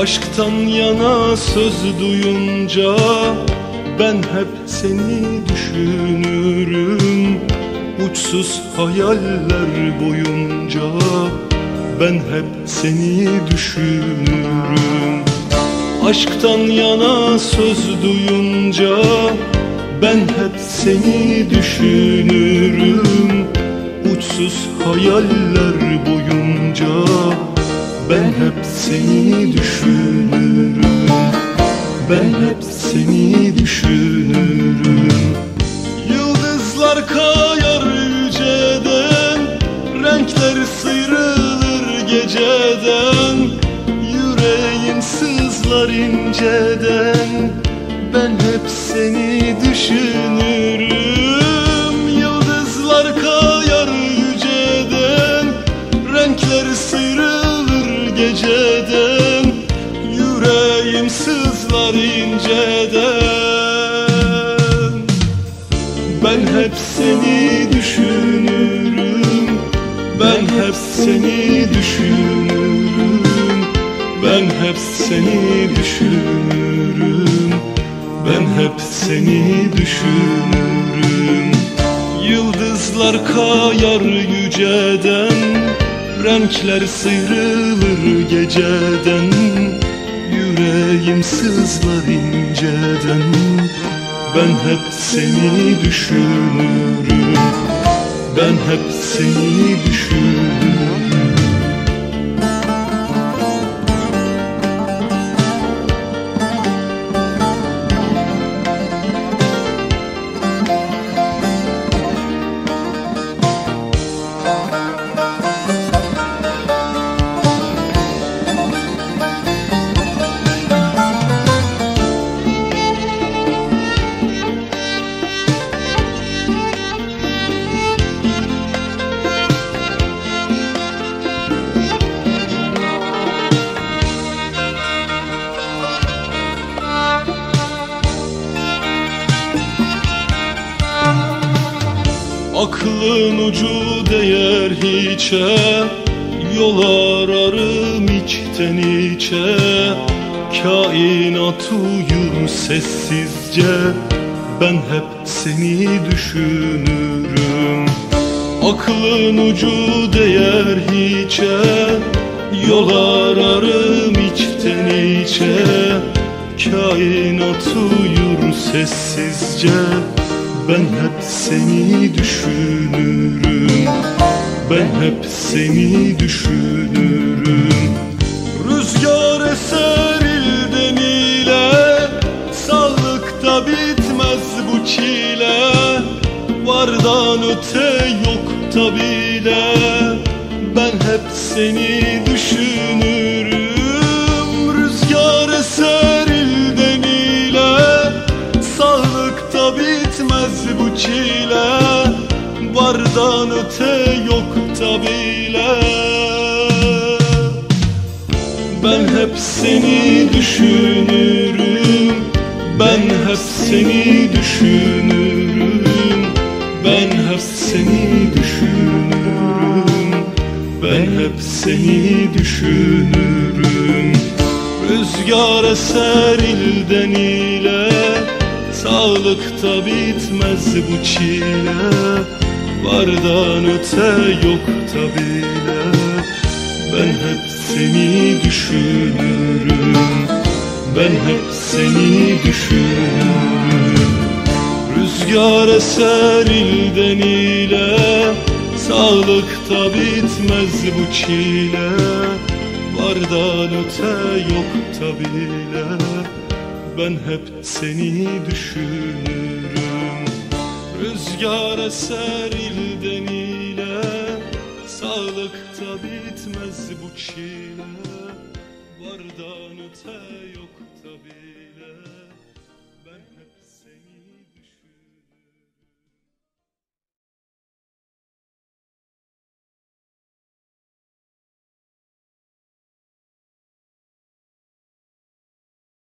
Aşktan yana söz duyunca Ben hep seni düşünürüm. Uçsuz hayaller boyunca Ben hep seni düşünürüm. Aşktan yana söz duyunca Ben hep seni düşünürüm. Uçsuz hayaller seni düşünürüm. Ben hep seni düşünürüm. Yıldızlar kayar yüceden Renkler sıyrılır geceden. Yüreğim sızlar inceden Ben hep seni düşünürüm. Yıldızlar kayar yüceden Renkler sıyrılır seni düşünürüm. Ben hep seni düşünürüm. Ben hep seni düşünürüm. Ben hep seni düşünürüm. Yıldızlar kayar yüceden Renkler sıyrılır geceden. Yüreğim sızlar inceden Ben hep seni düşünürüm. Ben hep seni düşünürüm Aklın ucu değer hiçe Yol ararım içten içe. Kainat uyur sessizce Ben hep seni düşünürüm. Aklın ucu değer hiçe Yol ararım içten içe. Kainat uyur sessizce ben hep seni düşünürüm. Ben hep seni düşünürüm. Rüzgar eser ilden ile Sağlıkta bitmez bu çile. Vardan öte yok bile. Ben hep seni düşünürüm çile Vardan öte yok bile Ben hep seni düşünürüm Ben hep seni düşünürüm Ben hep seni düşünürüm Ben hep seni düşünürüm. Rüzgar eser ilden ile Sağlıkta bitmez bu çile Vardan öte yok bile Ben hep seni düşünürüm Ben hep seni düşünürüm. Rüzgar eser ilden ile Sağlıkta bitmez bu çile Vardan öte yok bile ben hep seni düşünürüm. Rüzgar eser ilden ile Sağlıkta bitmez bu çile. Vardan öte yok tabi